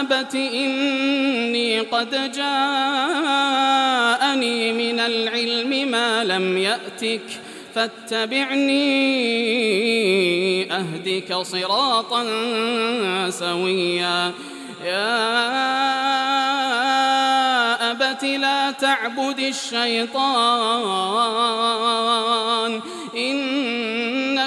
أبت إني قد جاءني من العلم ما لم يأتك فاتبعني أهدك صراطا سويا. يا أبت لا تعبد الشيطان إن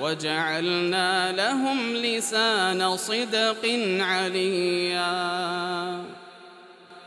وجعلنا لهم لسان صدق عليا.